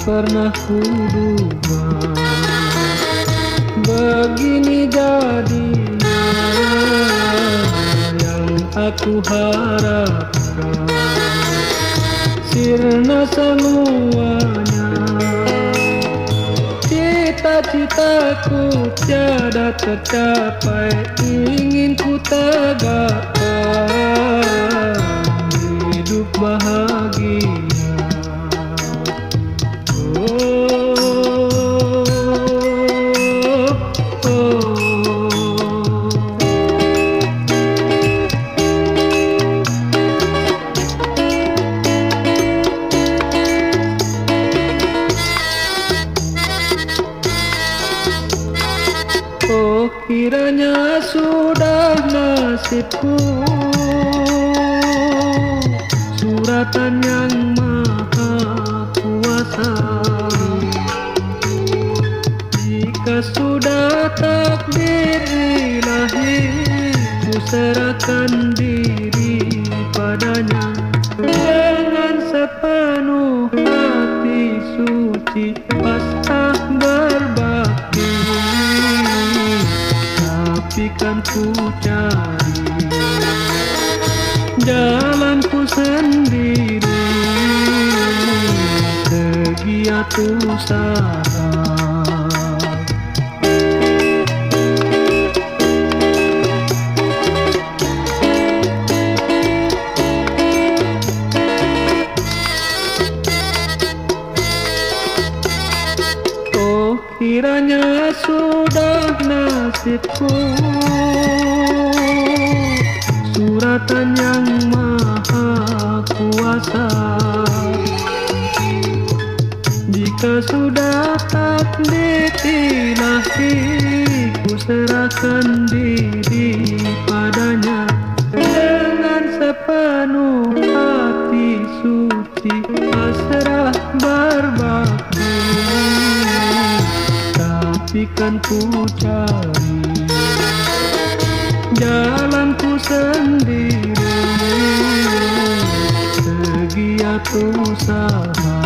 pernah kuduga Begini jadinya Yang aku harapkan. Sirna semuanya. Cita-citaku tiada tercapai Ingin ku tegakkan Oh kiranya sudah nasibku Suratan yang maha kuasa Jika sudah takdir ilahi Ku serahkan diri padanya. Dengan sepenuh hati suci Kan ku cari. Jalanku sendiri Segiat usaha kiranya sudah nasibku. Suratan yang maha kuasa. Jika sudah takdir ilahi Ku serahkan diri Tapi kan ku cari. Jalanku sendiri. Segiat usaha